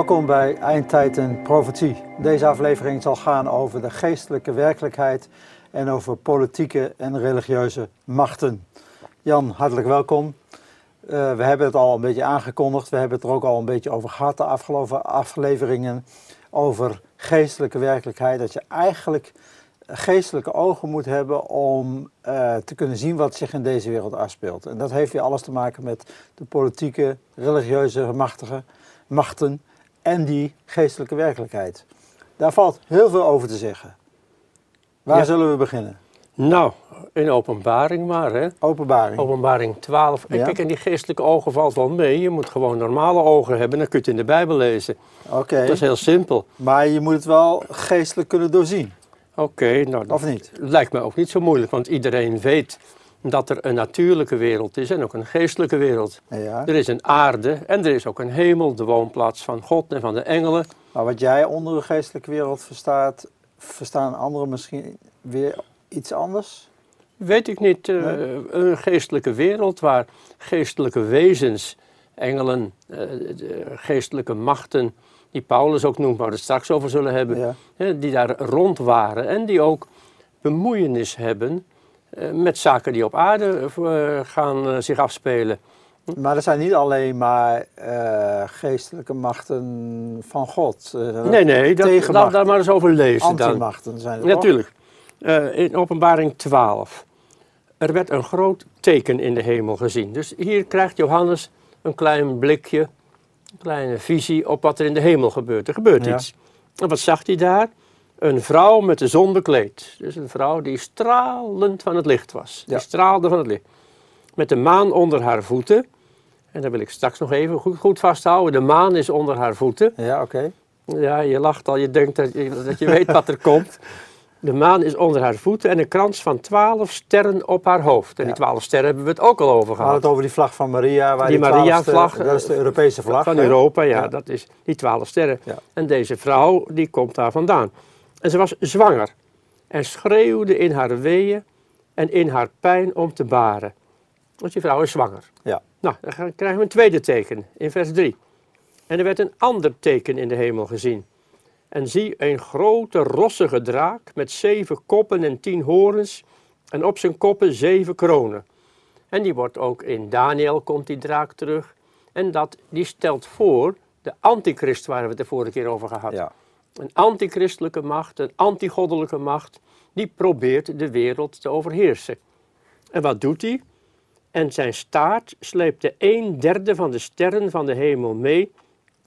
Welkom bij Eindtijd en Profetie. Deze aflevering zal gaan over de geestelijke werkelijkheid en over politieke en religieuze machten. Jan, hartelijk welkom. Uh, we hebben het al een beetje aangekondigd, we hebben het er ook al een beetje over gehad de afgelopen afleveringen. Over geestelijke werkelijkheid, dat je eigenlijk geestelijke ogen moet hebben om uh, te kunnen zien wat zich in deze wereld afspeelt. En dat heeft weer alles te maken met de politieke, religieuze machtige, machten en die geestelijke werkelijkheid. Daar valt heel veel over te zeggen. Waar Ja. zullen we beginnen? Nou, in openbaring maar, hè? Openbaring. Openbaring 12. En Ja. Kijk, en die geestelijke ogen valt wel mee. Je moet gewoon normale ogen hebben, dan kun je het in de Bijbel lezen. Oké, Dat is heel simpel. maar je moet het wel geestelijk kunnen doorzien, Oké, nou, of niet? lijkt me ook niet zo moeilijk, want iedereen weet dat er een natuurlijke wereld is en ook een geestelijke wereld. Ja. Er is een aarde en er is ook een hemel, de woonplaats van God en van de engelen. Maar wat jij onder de geestelijke wereld verstaat, verstaan anderen misschien weer iets anders? Weet ik niet, eh, Nee. een geestelijke wereld waar geestelijke wezens, engelen, eh, geestelijke machten, die Paulus ook noemt, waar we het straks over zullen hebben, Ja. die daar rond waren en die ook bemoeienis hebben met zaken die op aarde eh, gaan eh, zich afspelen. Maar er zijn niet alleen maar eh, geestelijke machten van God. Nee, nee, dat, laat daar maar eens over lezen dan. Antimachten zijn er. Natuurlijk. Eh, in openbaring 12. Er werd een groot teken in de hemel gezien. Dus hier krijgt Johannes een klein blikje, een kleine visie op wat er in de hemel gebeurt. Er gebeurt Ja. iets. En wat zag hij daar? Een vrouw met de zon bekleed. Dus een vrouw die stralend van het licht was. Die Ja. straalde van het licht. Met de maan onder haar voeten. En dat wil ik straks nog even goed, goed vasthouden. De maan is onder haar voeten. Ja, oké. Ja, je lacht al, je denkt dat je, dat je weet wat er komt. De maan is onder haar voeten en een krans van twaalf sterren op haar hoofd. En die twaalf sterren hebben we het ook al over We hadden gehad. het over die vlag van Maria. Waar Die twaalf Maria-vlag, Dat is de Europese vlag. Van hè? Europa, ja, Ja. dat is die twaalf sterren. Ja. En deze vrouw, die komt daar vandaan. En ze was zwanger en schreeuwde in haar weeën en in haar pijn om te baren. Want die vrouw is zwanger. Ja. Nou, dan krijgen we een tweede teken in vers 3. En er werd een ander teken in de hemel gezien. En zie een grote rossige draak met zeven koppen en tien horens en op zijn koppen zeven kronen. En die wordt ook in Daniel komt die draak terug. En dat, die stelt voor de antichrist waar we het de vorige keer over gehad. Ja. Een antichristelijke macht, een antigoddelijke macht, die probeert de wereld te overheersen. En wat doet hij? En zijn staart sleepte een derde van de sterren van de hemel mee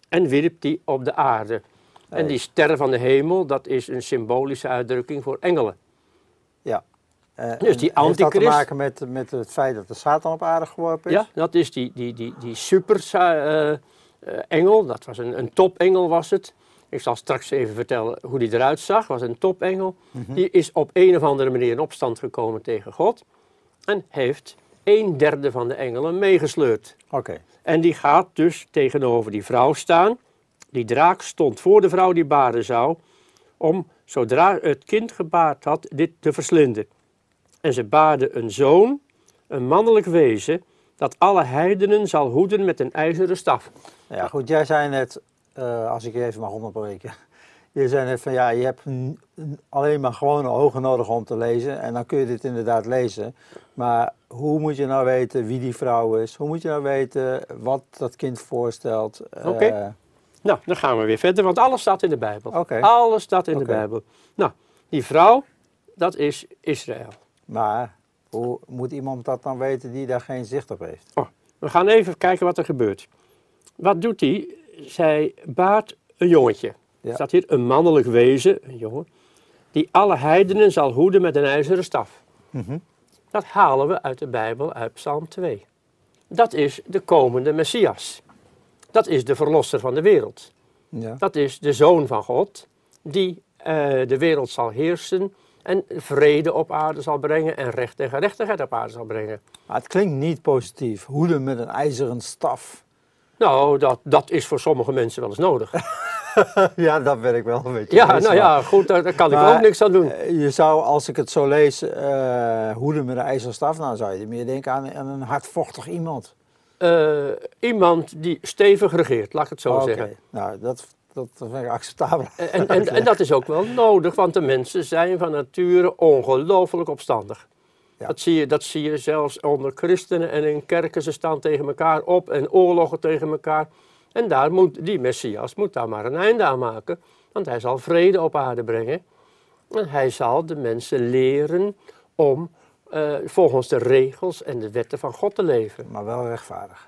en wierp die op de aarde. En die sterren van de hemel, dat is een symbolische uitdrukking voor engelen. ja. Eh, Dus die en Heeft dat te antichrist- maken met, met het feit dat de Satan op aarde geworpen is? Ja, dat is die, die, die, die super eh, eh, engel, dat was een, een topengel was het. Ik zal straks even vertellen hoe die eruit zag, was een topengel. Die is op een of andere manier in opstand gekomen tegen God. En heeft een derde van de engelen meegesleurd. Oké. En die gaat dus tegenover die vrouw staan. Die draak stond voor de vrouw die baren zou, om zodra het kind gebaard had, dit te verslinden. En ze baarde een zoon, een mannelijk wezen, dat alle heidenen zal hoeden met een ijzeren staf. Ja, goed. Jij zei net, eh, als ik je even mag onderbreken. Je zei net van ja, je hebt alleen maar gewone ogen nodig om te lezen. En dan kun je dit inderdaad lezen. Maar hoe moet je nou weten wie die vrouw is? Hoe moet je nou weten wat dat kind voorstelt? Eh, Oké. Nou, dan gaan we weer verder, want alles staat in de Bijbel. Alles staat in de Bijbel. Nou, die vrouw, dat is Israël. maar hoe moet iemand dat dan weten die daar geen zicht op heeft? Oh, we gaan even kijken wat er gebeurt. Wat doet hij? Zij baart een jongetje. Ja. Er staat hier een mannelijk wezen, een jongen, die alle heidenen zal hoeden met een ijzeren staf. Mhm. Dat halen we uit de Bijbel, uit Psalm 2. Dat is de komende Messias. Dat is de verlosser van de wereld. Ja. Dat is de zoon van God, die eh, de wereld zal heersen en vrede op aarde zal brengen en recht en gerechtigheid op aarde zal brengen. Maar het klinkt niet positief. Hoeden met een ijzeren staf. Nou, dat, dat is voor sommige mensen wel eens nodig. ja, dat ben ik wel een beetje. Ja, nou ja, goed, daar, daar kan ik ook niks aan doen. Eh, Je zou, als ik het zo lees, eh hoeden met een ijzeren staf, nou zou je meer denken aan, aan een hardvochtig iemand. eh, iemand die stevig regeert, laat ik het zo zeggen. nou dat, dat vind ik acceptabel. En, en, en dat is ook wel nodig, want de mensen zijn van nature ongelooflijk opstandig. Ja. Dat, zie je, dat zie je zelfs onder christenen en in kerken. Ze staan tegen elkaar op en oorlogen tegen elkaar. En daar moet die Messias moet daar maar een einde aan maken. Want hij zal vrede op aarde brengen. En hij zal de mensen leren om eh, volgens de regels en de wetten van God te leven. Maar wel rechtvaardig.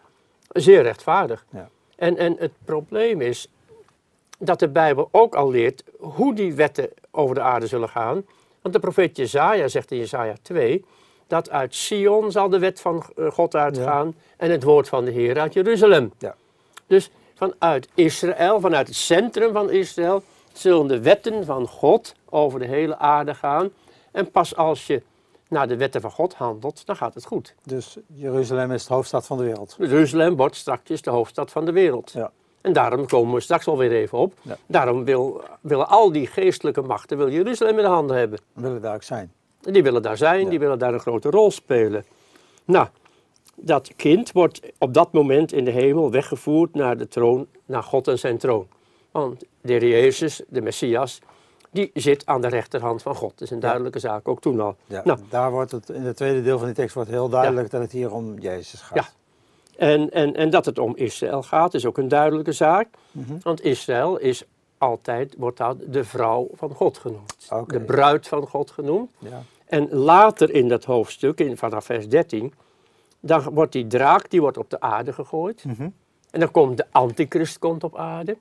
Zeer rechtvaardig. Ja. En, en het probleem is dat de Bijbel ook al leert hoe die wetten over de aarde zullen gaan. Want de profeet Jezaja zegt in Jezaja 2 dat uit Sion zal de wet van eh, God uitgaan en het woord van de Heer uit Jeruzalem. Ja. Dus vanuit Israël, vanuit het centrum van Israël, zullen de wetten van God over de hele aarde gaan. En pas als je naar de wetten van God handelt, dan gaat het goed. Dus Jeruzalem is de hoofdstad van de wereld. Jeruzalem wordt straks de hoofdstad van de wereld. Ja. En daarom komen we straks alweer even op. Ja. Daarom wil, willen al die geestelijke machten wil Jeruzalem in de handen hebben. Willen daar ook zijn. Die willen daar zijn, Ja. die willen daar een grote rol spelen. Nou, dat kind wordt op dat moment in de hemel weggevoerd naar de troon, naar God en zijn troon. Want de Heer Jezus, de Messias, die zit aan de rechterhand van God. Dat is een duidelijke zaak, ook toen al. Ja, Nou, Daar wordt het, in het tweede deel van die tekst wordt heel duidelijk dat het hier om Jezus gaat. Ja. En, en, en dat het om Israël gaat, is ook een duidelijke zaak. Mhm. Want Israël is altijd, wordt dat de vrouw van God genoemd. De bruid van God genoemd. Ja. En later in dat hoofdstuk, in, vanaf vers 13, dan wordt die draak die wordt op de aarde gegooid. Mhm. En dan komt de antichrist komt op aarde.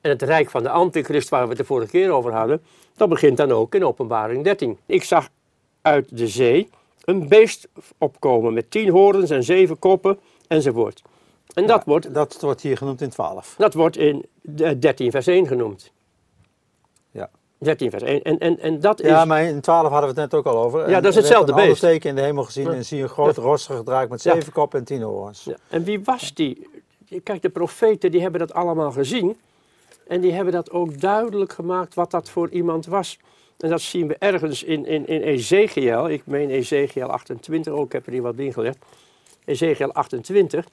En het rijk van de antichrist, waar we het de vorige keer over hadden, dat begint dan ook in openbaring 13. Ik zag uit de zee een beest opkomen met tien horens en zeven koppen enzovoort. En dat, wordt, Dat wordt hier genoemd in 12. dat wordt in de 13 vers 1 genoemd. Ja. 13 vers 1. En, en, en dat Ja, is... maar in 12 hadden we het net ook al over. Ja, dat is hetzelfde beest. teken in de hemel gezien Ja. en zie een grote rossige draak met Ja. zeven koppen en tien horens. Ja, en wie was die? Kijk, de profeten die hebben dat allemaal gezien. En die hebben dat ook duidelijk gemaakt wat dat voor iemand was. En dat zien we ergens in, in, in Ezekiel. Ik meen Ezekiel 28, ook ik heb er hier wat in gelegd. Ezekiel 28.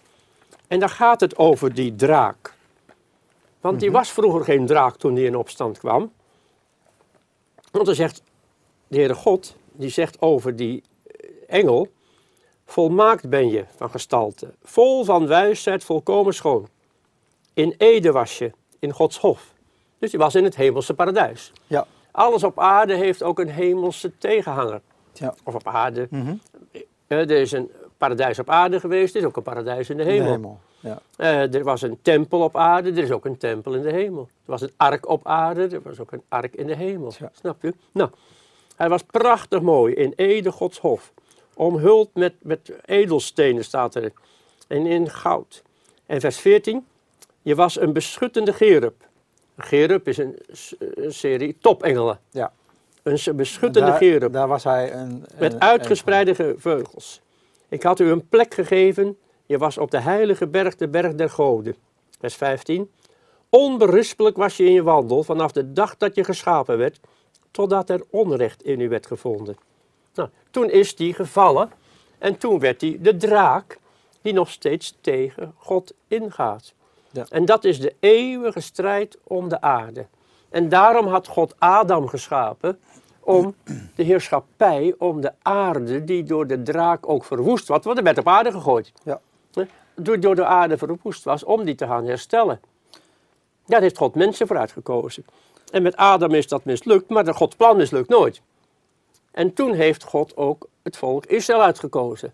En daar gaat het over die draak. Want die was vroeger geen draak toen die in opstand kwam. Want dan zegt de Heere God, die zegt over die eh, engel... Volmaakt ben je van gestalte, vol van wijsheid, volkomen schoon. In Ede was je, in Gods hof. Dus je was in het hemelse paradijs. Ja. Alles op aarde heeft ook een hemelse tegenhanger. Ja. Of op aarde. Eh, er is een paradijs op aarde geweest, er is ook een paradijs in de In de hemel. Ja. Eh, er was een tempel op aarde, er is ook een tempel in de hemel. Er was een ark op aarde, er was ook een ark in de hemel. Ja. Snap je? Nou, hij was prachtig mooi in Ede Gods hof. Omhuld met, met edelstenen staat er. En in goud. En vers 14. Je was een beschuttende gerub. Een gerub is een, een serie topengelen. Ja. Een beschuttende daar, gerub. Daar was hij een... Met een- uitgespreide ge- vleugels. Ik had u een plek gegeven. Je was op de heilige berg, de berg der goden. Vers 15. Onberispelijk was je in je wandel vanaf de dag dat je geschapen werd, totdat er onrecht in u werd gevonden. Nou, toen is die gevallen en toen werd hij de draak die nog steeds tegen God ingaat. Ja. En dat is de eeuwige strijd om de aarde. En daarom had God Adam geschapen om de heerschappij, om de aarde die door de draak ook verwoest was, want er werd op aarde gegooid. Ja. Door, de aarde verwoest was, om die te gaan herstellen. Daar heeft God mensen voor uitgekozen. En met Adam is dat mislukt, maar de Gods plan mislukt nooit. En toen heeft God ook het volk Israël uitgekozen.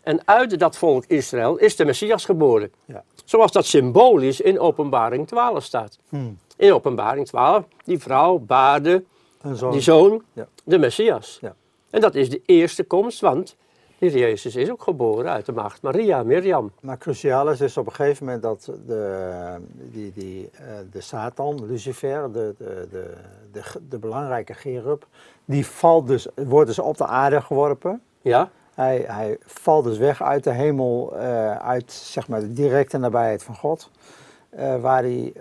En uit dat volk Israël is de Messias geboren. Ja. Zoals dat symbolisch in openbaring 12 staat. Hmm. In openbaring 12, die vrouw baarde zoon. die zoon, Ja. de Messias. Ja. En dat is de eerste komst, want de Heer Jezus is ook geboren uit de maagd Maria, Mirjam. Maar cruciaal is dus op een gegeven moment dat de, die, die, eh, de Satan, Lucifer, de, de, de, de, de belangrijke gerub, die valt dus, wordt dus op de aarde geworpen. Ja, Hij, hij valt dus weg uit de hemel, eh, uit zeg maar, de directe nabijheid van God. eh, waar hij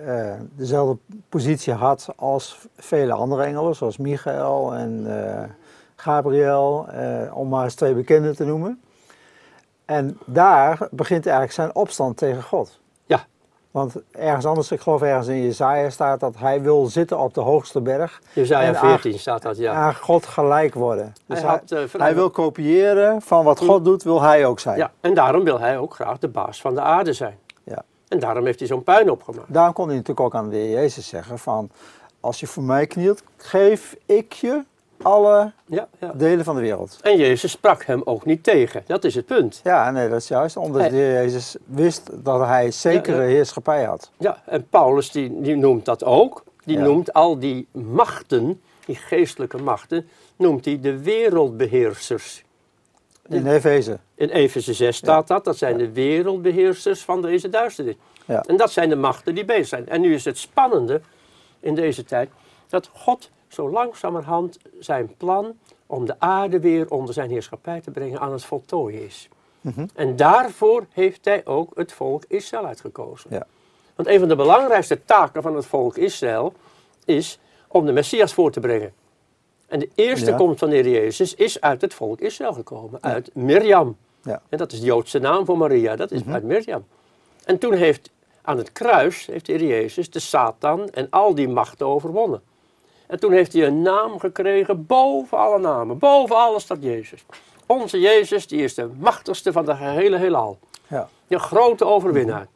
dezelfde positie had als vele andere engelen, zoals Michael en Gabriel, eh, om maar eens twee bekenden te noemen. En daar begint eigenlijk zijn opstand tegen God. Ja. Want ergens anders, ik geloof ergens in Jezaja staat dat hij wil zitten op de hoogste berg. Jezaja En aan- 14 staat dat, ja. Aan God gelijk worden. Dus hij, hij, had, eh, hij wil kopiëren van wat God doet, wil hij ook zijn. ja, en daarom wil hij ook graag de baas van de aarde zijn. Ja. En daarom heeft hij zo'n puin opgemaakt. Daarom kon hij natuurlijk ook aan de Heer Jezus zeggen van, als je voor mij knielt, geef ik je alle Ja, ja. delen van de wereld. En Jezus sprak hem ook niet tegen. Dat is het punt. Ja, nee, dat is juist. Omdat Hij- Jezus wist dat hij zekere Ja, heerschappij had. Ja, en Paulus die, die noemt dat ook. Die noemt al die machten, die geestelijke machten, noemt hij de wereldbeheersers. In Efeze. In Efeze 6 staat dat. Dat zijn de wereldbeheersers van deze duisternis. Ja. En dat zijn de machten die bezig zijn. En nu is het spannende in deze tijd dat God zo langzamerhand zijn plan om de aarde weer onder zijn heerschappij te brengen aan het voltooien is. Mhm. En daarvoor heeft hij ook het volk Israël uitgekozen. Ja. Want een van de belangrijkste taken van het volk Israël is om de Messias voor te brengen. En de eerste Ja. komst van de Heer Jezus is uit het volk Israël gekomen, uit Mirjam. Ja. Mhm. En dat is de Joodse naam voor Maria, dat is uit Mirjam. En toen heeft aan het kruis heeft de Heer Jezus de Satan en al die machten overwonnen. En toen heeft hij een naam gekregen boven alle namen, boven alles staat Jezus. Onze Jezus, die is de machtigste van de gehele heelal. Ja. De grote overwinnaar.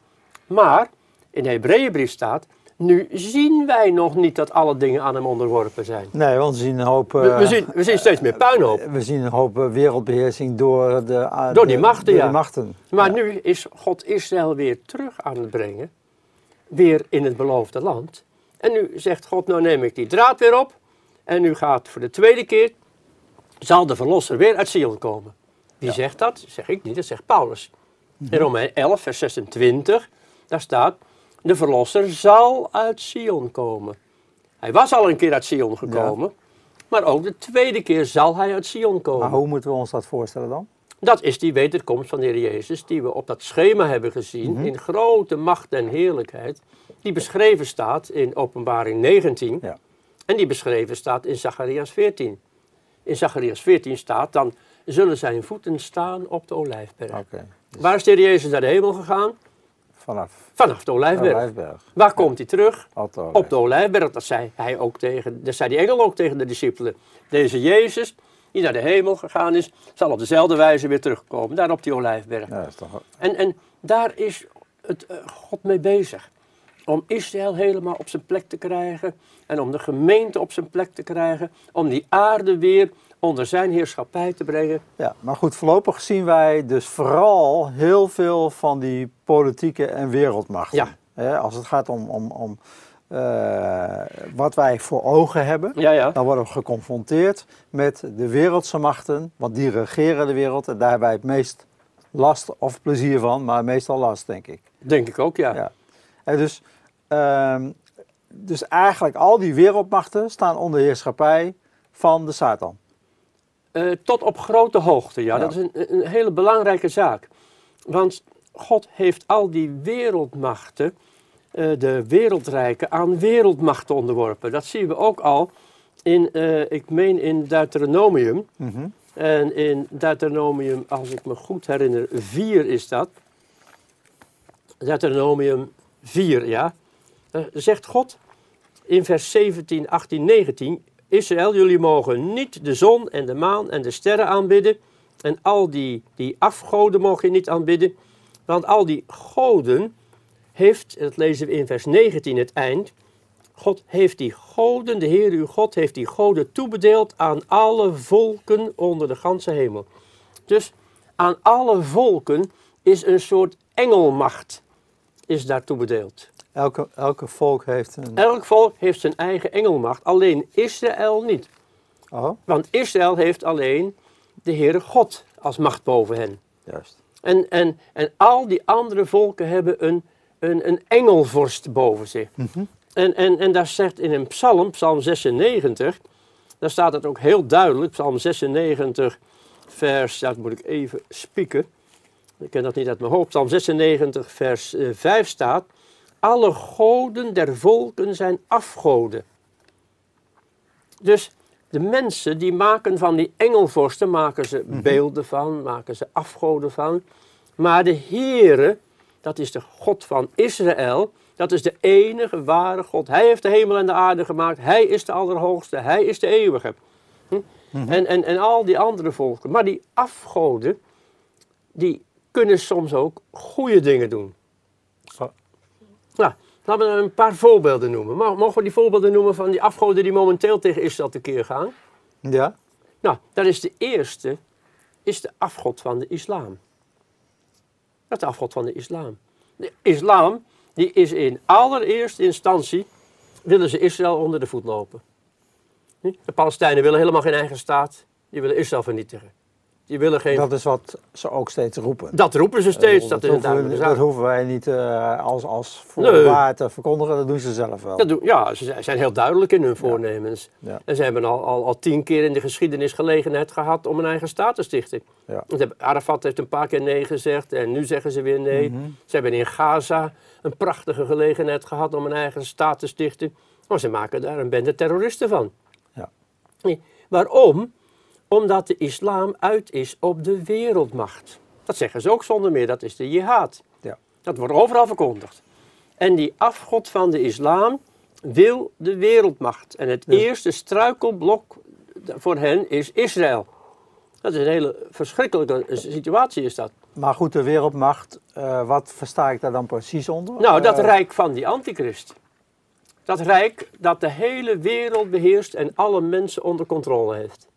Maar in de Hebreeënbrief staat, nu zien wij nog niet dat alle dingen aan hem onderworpen zijn. Nee, want we zien een hoop... We, eh, we, zien, we zien steeds meer puinhoop. we zien een hoop eh, wereldbeheersing door de... ah, Door die machten, door ja. die machten. Maar Ja. nu is God Israël weer terug aan het brengen. Weer in het beloofde land. En nu zegt God, nou neem ik die draad weer op. En nu gaat voor de tweede keer, zal de verlosser weer uit Sion komen. Wie zegt dat? Zeg ik niet, dat zegt Paulus. In Romein 11, vers 26, daar staat, de verlosser zal uit Sion komen. Hij was al een keer uit Sion gekomen, maar ook de tweede keer zal hij uit Sion komen. Maar hoe moeten we ons dat voorstellen dan? Dat is die wederkomst van de Heer Jezus, die we op dat schema hebben gezien, Mhm. in grote macht en heerlijkheid, die beschreven staat in Openbaring 19 Ja. en die beschreven staat in Zacharias 14. In Zacharias 14 staat, dan zullen zijn voeten staan op de olijfberg. Dus Waar is de Heer Jezus naar de hemel gegaan? vanaf Vanaf de olijfberg. Olijfberg. Waar komt hij terug? Op de Op de olijfberg, dat zei hij ook tegen, dat zei die engel ook tegen de discipelen. Deze Jezus, die naar de hemel gegaan is, zal op dezelfde wijze weer terugkomen, daar op die olijfberg. Ja, toch... En, en daar is het, eh, God mee bezig. Om Israël helemaal op zijn plek te krijgen. En om de gemeente op zijn plek te krijgen. Om die aarde weer onder zijn heerschappij te brengen. Ja, maar goed, voorlopig zien wij dus vooral heel veel van die politieke en wereldmachten. Ja. Als het gaat om, om, om eh, wat wij voor ogen hebben, Ja, ja. dan worden we geconfronteerd met de wereldse machten, want die regeren de wereld en daar hebben wij het meest last of plezier van, maar meestal last, denk ik. Denk ik ook, ja. Ja. Dus, ehm, dus eigenlijk al die wereldmachten staan onder heerschappij van de Satan. Eh, tot op grote hoogte, ja. Ja. Dat is een, een hele belangrijke zaak. Want God heeft al die wereldmachten, eh, de wereldrijken, aan wereldmachten onderworpen. Dat zien we ook al in, eh, ik meen in Deuteronomium. Mhm. En in Deuteronomium, als ik me goed herinner, 4 is dat. Deuteronomium 4, ja. Eh, zegt God in vers 17, 18, 19. Israël, jullie mogen niet de zon en de maan en de sterren aanbidden. En al die, die afgoden mogen je niet aanbidden. Want al die goden heeft, dat lezen we in vers 19 het eind. God heeft die goden, de Heer uw God, heeft die goden toebedeeld aan alle volken onder de ganse hemel. Dus aan alle volken is een soort engelmacht is daar toebedeeld. Elke, elke volk heeft een... Elk volk heeft zijn eigen engelmacht, alleen Israël niet. Oh, Want Israël heeft alleen de Heere God als macht boven hen. juist. En, en, en al die andere volken hebben een, een, een engelvorst boven zich. En, en, en daar zegt in een psalm, psalm 96, daar staat het ook heel duidelijk, psalm 96, vers, ja, dat moet ik even spieken. Ik ken dat niet uit mijn hoofd. Psalm 96, vers eh, 5 staat, alle goden der volken zijn afgoden. Dus de mensen die maken van die engelvorsten, maken ze beelden van, maken ze afgoden van. Maar de Heere, dat is de God van Israël, dat is de enige ware God. Hij heeft de hemel en de aarde gemaakt, hij is de allerhoogste, hij is de eeuwige. Hm? en, en, en al die andere volken. Maar die afgoden, die kunnen soms ook goede dingen doen. Nou, laten we een paar voorbeelden noemen. Mo- Mogen we die voorbeelden noemen van die afgoden die momenteel tegen Israël tekeer gaan? Ja? Nou, dat is de eerste, is de afgod van de islam. Dat is de afgod van de islam. De islam, die is in allereerste instantie, willen ze Israël onder de voet lopen. De Palestijnen willen helemaal geen eigen staat, die willen Israël vernietigen. Die willen geen... Dat, Dat is wat ze ook steeds roepen. roepen ze steeds, Eh, dat hoeven, dat hoeven wij niet eh, als, als voorwaar te verkondigen, dat doen ze zelf wel. Dat doen, ja, ze zijn- heel duidelijk in hun voornemens. Ja. En ze hebben al, al, al tien keer in de geschiedenis gelegenheid gehad om een eigen staat te stichten. Ja. Arafat heeft een paar keer nee gezegd en nu zeggen ze weer nee. Mhm. Ze hebben in Gaza een prachtige gelegenheid gehad om een eigen staat te stichten. Maar ze maken daar een bende terroristen van. Ja. Waarom? Omdat de islam uit is op de wereldmacht. Dat zeggen ze ook zonder meer, dat is de jihad. Ja. Dat wordt overal verkondigd. En die afgod van de islam wil de wereldmacht. En het eerste struikelblok voor hen is Israël. Dat is een hele verschrikkelijke situatie is dat. Maar goed, de wereldmacht, eh, wat versta ik daar dan precies onder? Nou, dat Eh, rijk van die antichrist. Dat rijk dat de hele wereld beheerst en alle mensen onder controle heeft.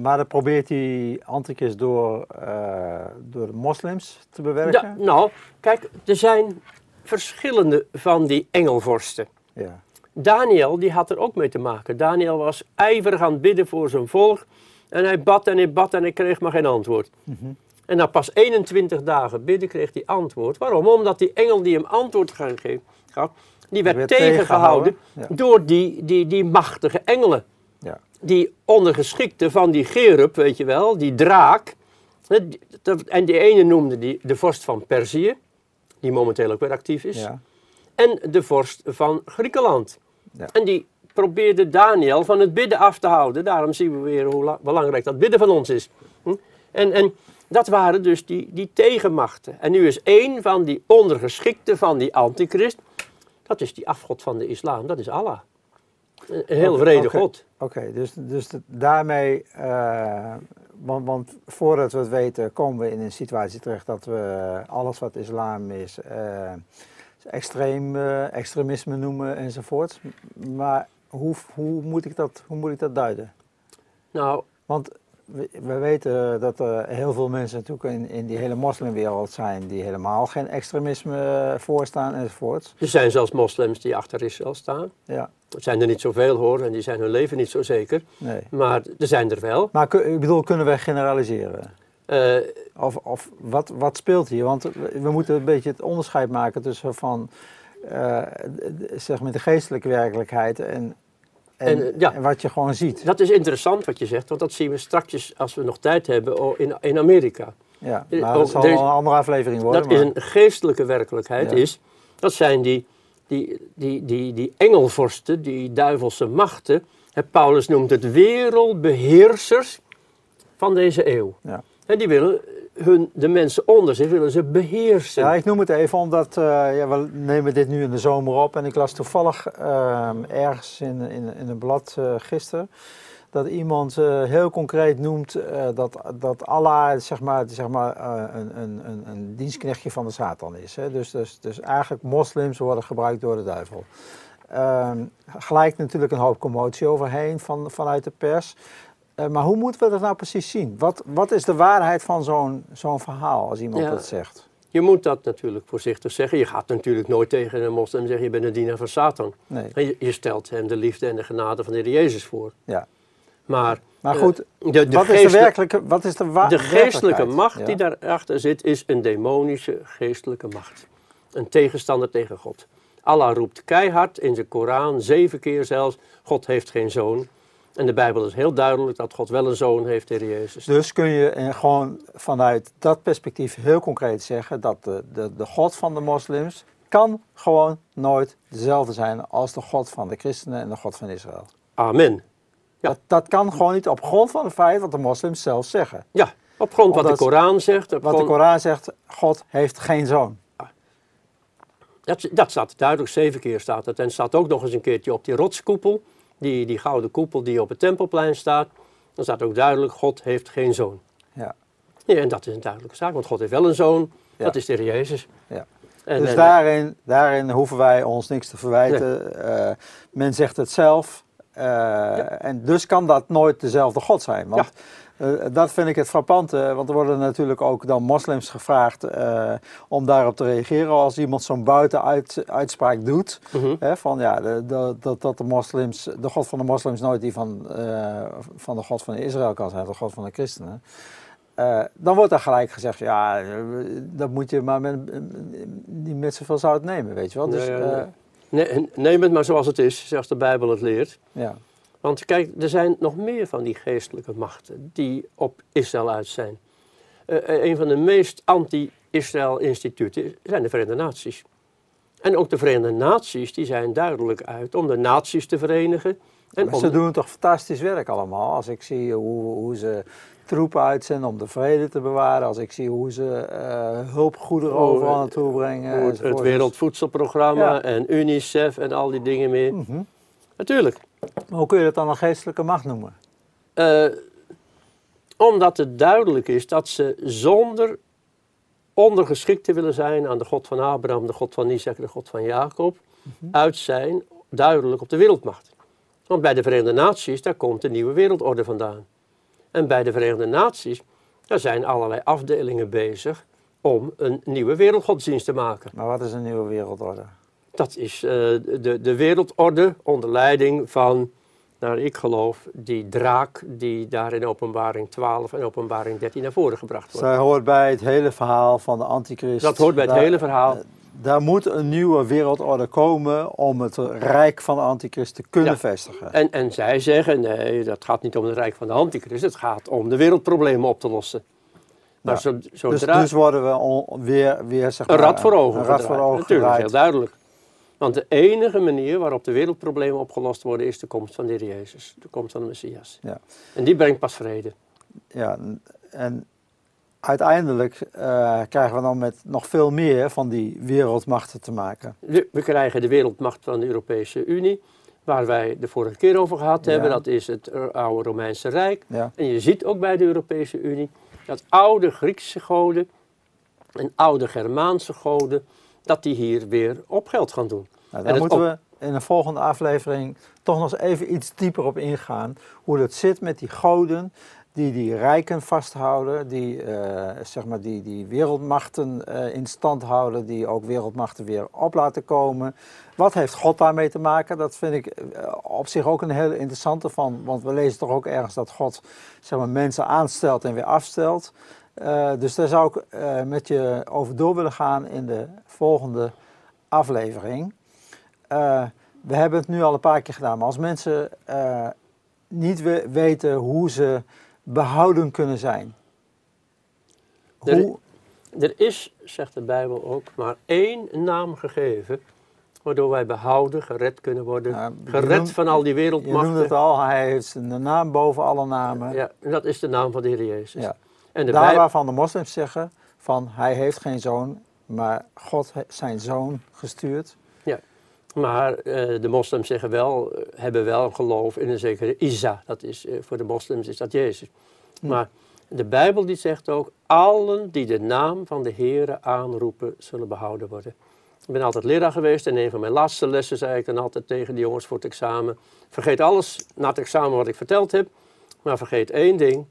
Maar dat probeert die antichrist door, eh, door de moslims te Ja, bewerken? nou, kijk, er zijn verschillende van die engelvorsten. Ja. Daniel, die had er ook mee te maken. Daniel was ijverig aan het bidden voor zijn volk. En hij bad en hij bad en hij kreeg maar geen antwoord. Mhm. En na pas 21 dagen bidden kreeg hij antwoord. Waarom? Omdat die engel die hem antwoord gaf, die werd, werd tegengehouden tegengehouden, door die, die, die machtige engelen. Ja. Die ondergeschikte van die Gerub, weet je wel, die draak. En die ene noemde die de vorst van Perzië, die momenteel ook weer actief is Ja. en de vorst van Griekenland. Ja. En die probeerde Daniel van het bidden af te houden. Daarom zien we weer hoe la- belangrijk dat bidden van ons is. Hm? En, en dat waren dus die, die tegenmachten. En nu is één van die ondergeschikten van die antichrist, dat is die afgod van de islam, dat is Allah. Heel vrede. God. Oké, dus, dus daarmee, eh, want, want voordat we het weten, komen we in een situatie terecht dat we alles wat islam is, eh, extreem, eh, extremisme noemen enzovoort. Maar hoe, hoe, moet ik dat, hoe moet ik dat duiden? Nou, Want we, we weten dat er heel veel mensen natuurlijk in, in die hele moslimwereld zijn die helemaal geen extremisme eh, voorstaan enzovoort. er zijn zelfs moslims die achter Israël staan. Ja, Het zijn er niet zoveel hoor, en die zijn hun leven niet zo zeker. nee. Maar er zijn er wel. Maar ik bedoel, kunnen we generaliseren? Eh, Of, of wat, wat speelt hier? Want we moeten een beetje het onderscheid maken tussen van, eh, zeg maar de geestelijke werkelijkheid en, en, En, eh, ja. en wat je gewoon ziet. Dat is interessant wat je zegt, want dat zien we straks als we nog tijd hebben oh, in, in Amerika. Ja, Eh, maar ook dat zal is- een andere aflevering worden. dat is een geestelijke werkelijkheid. Ja. Is, dat zijn die, die, die, die, die engelvorsten, die duivelse machten. Hè, Paulus noemt het wereldbeheersers van deze eeuw. Ja. En die willen hun, de mensen onder zich willen ze beheersen. Ja, ik noem het even omdat eh, ja, we nemen dit nu in de zomer op en ik las toevallig ehm, ergens in, in, in een blad eh, gisteren dat iemand eh, heel concreet noemt dat, dat Allah zeg maar, zeg maar, een, een, een, een dienstknechtje van de Satan is. Hè? Dus, dus, dus eigenlijk moslims worden gebruikt door de duivel. Ehm gelijk natuurlijk een hoop commotie overheen van, vanuit de pers. Eh, maar hoe moeten we dat nou precies zien? Wat, wat is de waarheid van zo'n zo'n verhaal als iemand Ja. dat zegt? Je moet dat natuurlijk voorzichtig zeggen. Je gaat natuurlijk nooit tegen een moslim zeggen, je bent een dienaar van Satan. Nee. Je, je stelt hem de liefde en de genade van de Heer Jezus voor. Ja. Maar, Maar eh, goed, de, de wat, is de werkelijke, wat is de wa- De geestelijke macht Ja. die daarachter zit, is een demonische geestelijke macht. Een tegenstander tegen God. Allah roept keihard in zijn Koran, zeven keer zelfs, God heeft geen zoon. En de Bijbel is heel duidelijk dat God wel een zoon heeft, de Heer Jezus. Dus kun je gewoon vanuit dat perspectief heel concreet zeggen dat de, de, de God van de moslims kan gewoon nooit dezelfde zijn als de God van de christenen en de God van Israël. Amen. Ja. Dat, dat kan gewoon niet op grond van het feit wat de moslims zelf zeggen. Ja, op grond wat de Koran zegt. Wat de Koran zegt, God heeft geen zoon. Dat, dat staat duidelijk, zeven keer staat het. En staat ook nog eens een keertje op die rotskoepel, die, die gouden koepel die op het Tempelplein staat. Dan staat ook duidelijk, God heeft geen zoon. Ja. Ja, en dat is een duidelijke zaak, want God heeft wel een zoon, Ja. dat is de Heer Jezus. Ja. En, dus en- daarin, daarin hoeven wij ons niks te verwijten. Eh, men zegt het zelf. eh, En dus kan dat nooit dezelfde God zijn. Want eh, dat vind ik het frappante. Want er worden natuurlijk ook dan moslims gevraagd eh, om daarop te reageren. Als iemand zo'n buitenuitspraak doet. Mhm. Hè, van ja, de- dat, dat de moslims, de God van de moslims nooit die van, eh, van de God van Israël kan zijn. De God van de christenen. Eh, dan wordt er gelijk gezegd, ja, eh, dat moet je maar met, niet met zoveel zout nemen, weet je wel. Dus, Nee, eh, nee. Nee, neem het maar zoals het is, zoals de Bijbel het leert. ja. Want kijk, er zijn nog meer van die geestelijke machten die op Israël uit zijn. Eh, een van de meest anti-Israël instituten zijn de Verenigde Naties. En ook de Verenigde Naties die zijn duidelijk uit om de naties te verenigen. En Maar om ze doen toch fantastisch werk allemaal. Als ik zie hoe, hoe ze troepen uitzenden om de vrede te bewaren. Als ik zie hoe ze eh, hulpgoederen overal naartoe brengen. het, het. Wereldvoedselprogramma Ja. en UNICEF en al die dingen meer. Mhm. Natuurlijk. Maar hoe kun je dat dan een geestelijke macht noemen? Eh, omdat het duidelijk is dat ze zonder ondergeschikt te willen zijn aan de God van Abraham, de God van Isaac, de God van Jacob, uit zijn duidelijk op de wereldmacht. Want bij de Verenigde Naties, daar komt de nieuwe wereldorde vandaan. En bij de Verenigde Naties, daar zijn allerlei afdelingen bezig om een nieuwe wereldgodsdienst te maken. Maar wat is een nieuwe wereldorde? Dat is eh, de, de wereldorde onder leiding van, naar ik geloof, die draak die daar in openbaring 12 en openbaring 13 naar voren gebracht wordt. Zij hoort bij het hele verhaal van de antichrist. Dat hoort bij het Daar- hele verhaal. Daar moet een nieuwe wereldorde komen om het rijk van de antichrist te kunnen Ja. vestigen. En, en zij zeggen, nee, dat gaat niet om het rijk van de antichrist, het gaat om de wereldproblemen op te lossen. Maar Ja. zo, Dus, dus worden we on- weer, weer zeg een maar, rad voor ogen een gedraaid. voor ogen Natuurlijk, heel duidelijk. Want de enige manier waarop de wereldproblemen opgelost worden, is de komst van de Heer Jezus, de komst van de Messias. Ja. En die brengt pas vrede. Ja, en uiteindelijk eh, krijgen we dan met nog veel meer van die wereldmachten te maken. We krijgen de wereldmacht van de Europese Unie, waar wij de vorige keer over gehad Ja. hebben. Dat is het eh, oude Romeinse Rijk. Ja. En je ziet ook bij de Europese Unie dat oude Griekse goden en oude Germaanse goden, dat die hier weer op geld gaan doen. Nou, daar moeten we in een volgende aflevering toch nog eens even iets dieper op ingaan. Hoe dat zit met die goden die die rijken vasthouden, die, eh, zeg maar die, die wereldmachten eh, in stand houden, die ook wereldmachten weer op laten komen. Wat heeft God daarmee te maken? Dat vind ik eh, op zich ook een hele interessante van, want we lezen toch ook ergens dat God zeg maar, mensen aanstelt en weer afstelt. Eh, dus daar zou ik eh, met je over door willen gaan in de volgende aflevering. Eh, we hebben het nu al een paar keer gedaan, maar als mensen niet we- weten hoe ze behouden kunnen zijn. Er- Hoe, Er is, zegt de Bijbel ook, maar één naam gegeven, waardoor wij behouden, gered kunnen worden. Gered noemt- van al die je noemde wereldmachten. het al, hij heeft een naam boven alle namen. Ja, en dat is de naam van de Heer Jezus. Ja. En de Daar Bijbel, waarvan de moslims zeggen van hij heeft geen zoon, maar God heeft zijn zoon gestuurd. maar eh, de moslims zeggen wel, eh, hebben wel een geloof in een zekere Isa. Dat is, eh, voor de moslims is dat Jezus. Hm. Maar de Bijbel die zegt ook, allen die de naam van de Heere aanroepen, zullen behouden worden. Ik ben altijd leraar geweest en een van mijn laatste lessen zei ik dan altijd tegen de jongens voor het examen. Vergeet alles na het examen wat ik verteld heb, maar vergeet één ding.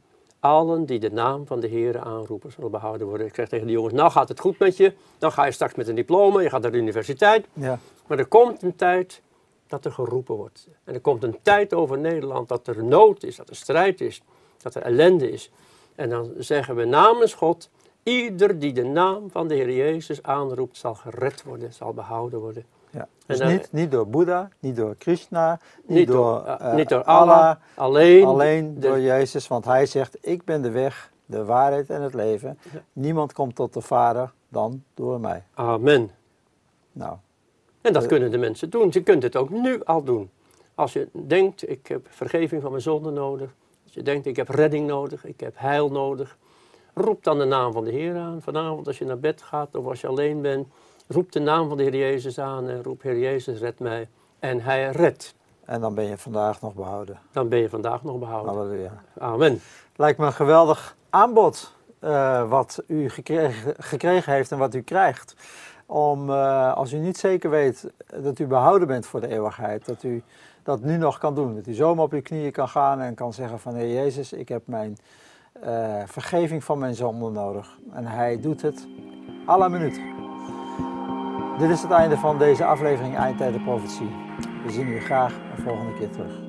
Allen die de naam van de Heere aanroepen, zullen behouden worden. Ik zeg tegen de jongens, nou gaat het goed met je. Dan ga je straks met een diploma, je gaat naar de universiteit. Ja. Maar er komt een tijd dat er geroepen wordt. En er komt een tijd over Nederland dat er nood is, dat er strijd is, dat er ellende is. En dan zeggen we namens God, ieder die de naam van de Heer Jezus aanroept, zal gered worden, zal behouden worden. Ja. Dus dan- niet, niet door Boeddha, niet door Krishna, niet, Niet door, door, eh, niet door Allah, alleen, alleen de- door Jezus, want hij zegt, ik ben de weg, de waarheid en het leven. Ja. Niemand komt tot de Vader dan door mij. Amen. Nou, En dat Eh. kunnen de mensen doen. Je kunt het ook nu al doen. Als je denkt, ik heb vergeving van mijn zonden nodig. Als je denkt, ik heb redding nodig, ik heb heil nodig. Roep dan de naam van de Heer aan. Vanavond als je naar bed gaat of als je alleen bent. Roep de naam van de Heer Jezus aan en roep Heer Jezus, red mij. En hij redt. En dan ben je vandaag nog behouden. Dan ben je vandaag nog behouden. Halleluja. Amen. Lijkt me een geweldig aanbod uh, wat u gekregen, gekregen, heeft en wat u krijgt. Om, uh, als u niet zeker weet dat u behouden bent voor de eeuwigheid, dat u dat nu nog kan doen. Dat u zomaar op uw knieën kan gaan en kan zeggen van Heer Jezus, ik heb mijn uh, vergeving van mijn zonde nodig. En Hij doet het alle minuut. Dit is het einde van deze aflevering Eindtijden Profetie. We zien u graag een volgende keer terug.